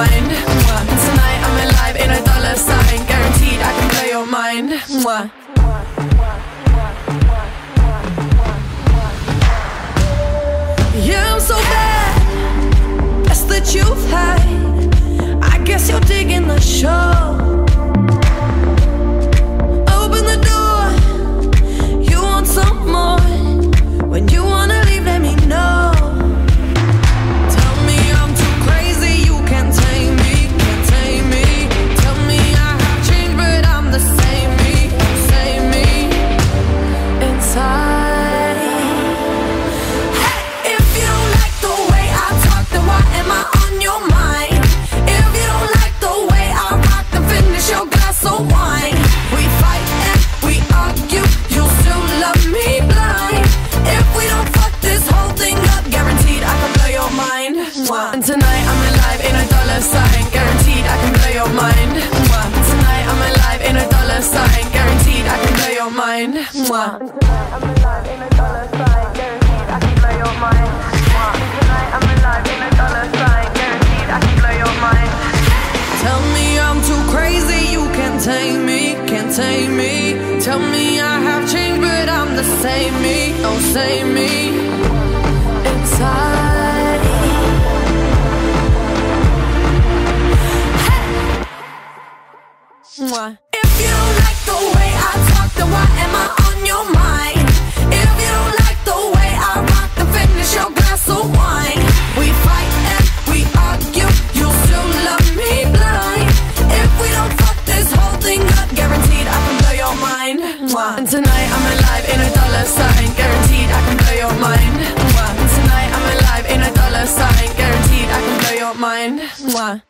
mind. Mwah. Tonight I'm alive in a dollar sign, guaranteed I can blow your mind. Mwah. Yeah, I'm so bad. That's the truth, hide. I guess you're. mine. Tell me I'm too crazy, you can't tame me, can't tame me. Tell me I have changed, but I'm the same me, oh, don't say me. Inside. Hey! If you like the way I talk, then why? And tonight I'm alive in a dollar sign, guaranteed I can blow your mind. And tonight I'm alive in a dollar sign, guaranteed I can blow your mind.